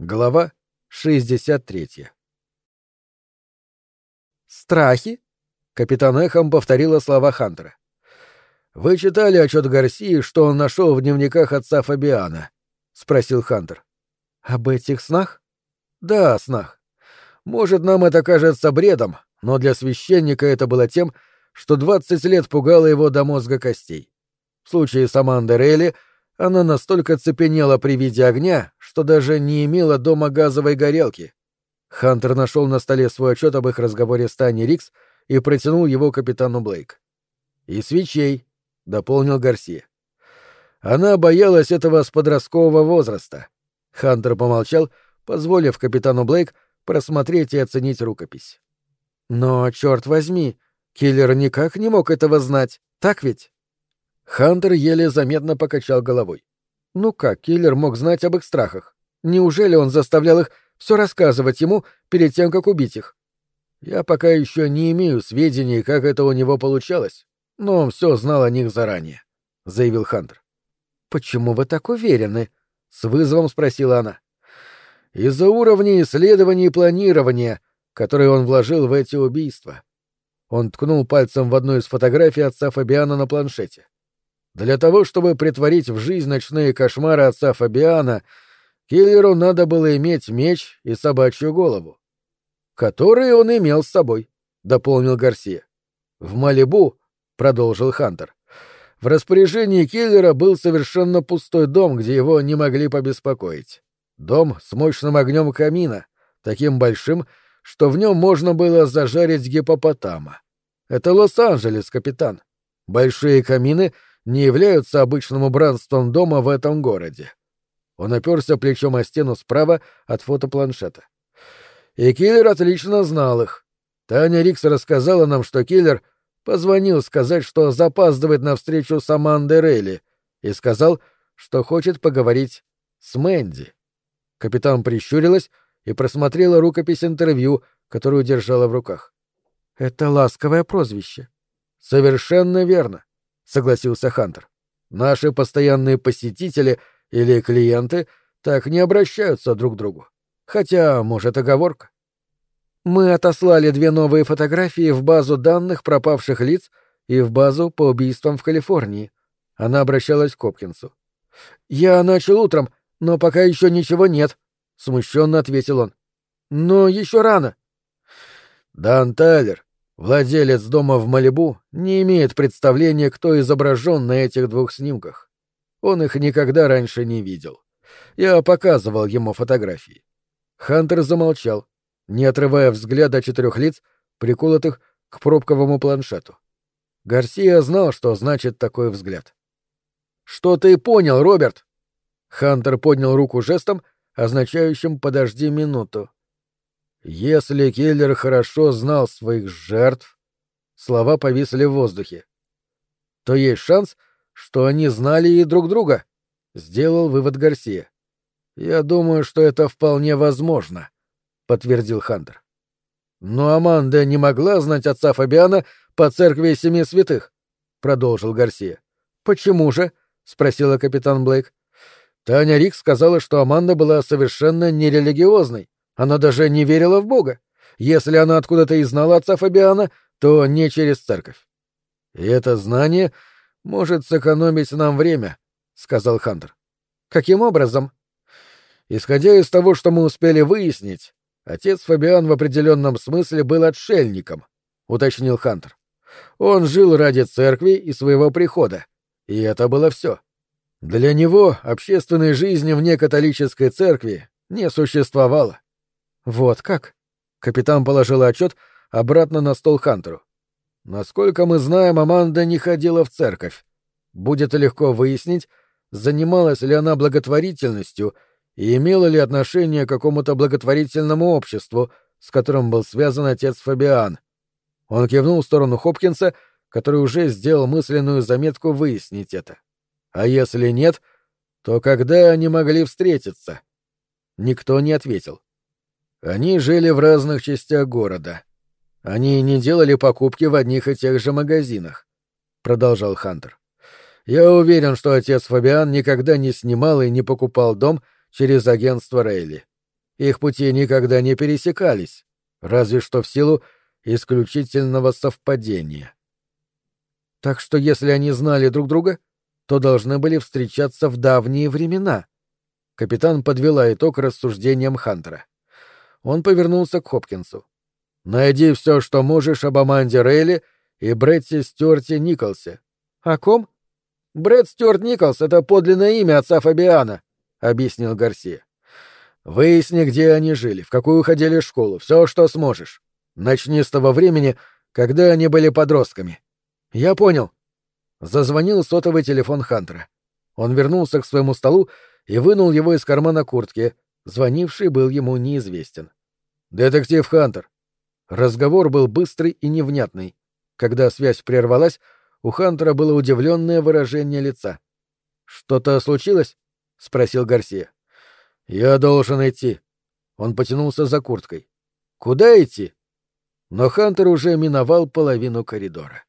Глава 63 «Страхи?» — капитан Эхом повторила слова Хантера. «Вы читали отчет Гарсии, что он нашел в дневниках отца Фабиана?» — спросил Хантер. «Об этих снах?» «Да, снах. Может, нам это кажется бредом, но для священника это было тем, что двадцать лет пугало его до мозга костей. В случае с Амандой Рейли — она настолько цепенела при виде огня, что даже не имела дома газовой горелки. Хантер нашел на столе свой отчет об их разговоре с Таней Рикс и протянул его капитану Блейк. «И свечей», — дополнил Гарсия. Она боялась этого с подросткового возраста. Хантер помолчал, позволив капитану Блейк просмотреть и оценить рукопись. «Но, черт возьми, киллер никак не мог этого знать, так ведь?» Хантер еле заметно покачал головой. Ну как киллер мог знать об их страхах? Неужели он заставлял их все рассказывать ему перед тем, как убить их? Я пока еще не имею сведений, как это у него получалось, но он все знал о них заранее, — заявил Хантер. — Почему вы так уверены? — с вызовом спросила она. — Из-за уровня исследований и планирования, которые он вложил в эти убийства. Он ткнул пальцем в одну из фотографий отца Фабиана на планшете. Для того, чтобы притворить в жизнь ночные кошмары отца Фабиана, киллеру надо было иметь меч и собачью голову. Которые он имел с собой, — дополнил Гарсия. В Малибу, — продолжил Хантер, — в распоряжении киллера был совершенно пустой дом, где его не могли побеспокоить. Дом с мощным огнем камина, таким большим, что в нем можно было зажарить гипопотама. Это Лос-Анджелес, капитан. Большие камины — не являются обычным убранством дома в этом городе. Он оперся плечом о стену справа от фотопланшета. И киллер отлично знал их. Таня Рикс рассказала нам, что киллер позвонил сказать, что запаздывает на встречу с Амандой Рейли, и сказал, что хочет поговорить с Мэнди. Капитан прищурилась и просмотрела рукопись интервью, которую держала в руках. «Это ласковое прозвище». «Совершенно верно согласился Хантер. Наши постоянные посетители или клиенты так не обращаются друг к другу. Хотя, может, оговорка. Мы отослали две новые фотографии в базу данных пропавших лиц и в базу по убийствам в Калифорнии. Она обращалась к Копкинсу. Я начал утром, но пока еще ничего нет, смущенно ответил он. Но еще рано. Дан Тайлер Владелец дома в Малибу не имеет представления, кто изображен на этих двух снимках. Он их никогда раньше не видел. Я показывал ему фотографии. Хантер замолчал, не отрывая взгляда четырех лиц, приколотых к пробковому планшету. Гарсия знал, что значит такой взгляд. «Что ты понял, Роберт?» Хантер поднял руку жестом, означающим «подожди минуту». Если киллер хорошо знал своих жертв, слова повисли в воздухе, то есть шанс, что они знали и друг друга, сделал вывод Гарсия. Я думаю, что это вполне возможно, подтвердил Хантер. Но Аманда не могла знать отца Фабиана по церкви Семи Святых, продолжил Гарсия. Почему же? спросила капитан Блейк. Таня Рик сказала, что Аманда была совершенно нерелигиозной, она даже не верила в Бога. Если она откуда-то и знала отца Фабиана, то не через церковь. И это знание может сэкономить нам время, сказал Хантер. Каким образом? Исходя из того, что мы успели выяснить, отец Фабиан в определенном смысле был отшельником, уточнил Хантер. Он жил ради церкви и своего прихода, и это было все. Для него общественной жизни вне католической церкви не существовало. Вот как? Капитан положил отчет обратно на стол Хантеру. Насколько мы знаем, Аманда не ходила в церковь. Будет легко выяснить, занималась ли она благотворительностью и имела ли отношение к какому-то благотворительному обществу, с которым был связан отец Фабиан. Он кивнул в сторону Хопкинса, который уже сделал мысленную заметку выяснить это. А если нет, то когда они могли встретиться? Никто не ответил. Они жили в разных частях города. Они не делали покупки в одних и тех же магазинах, продолжал Хантер. Я уверен, что отец Фабиан никогда не снимал и не покупал дом через агентство Рейли. Их пути никогда не пересекались, разве что в силу исключительного совпадения. Так что если они знали друг друга, то должны были встречаться в давние времена. Капитан подвела итог рассуждениям Хантера. Он повернулся к Хопкинсу. «Найди все, что можешь об Аманде Рейли и Бретте Стюарте Николсе». «О ком?» «Бретт Стюарт Николс — это подлинное имя отца Фабиана», — объяснил Гарсия. «Выясни, где они жили, в какую ходили школу, все, что сможешь. Начни с того времени, когда они были подростками». «Я понял». Зазвонил сотовый телефон Хантера. Он вернулся к своему столу и вынул его из кармана куртки. Звонивший был ему неизвестен. «Детектив Хантер». Разговор был быстрый и невнятный. Когда связь прервалась, у Хантера было удивленное выражение лица. «Что-то случилось?» — спросил Гарсия. «Я должен идти». Он потянулся за курткой. «Куда идти?» Но Хантер уже миновал половину коридора.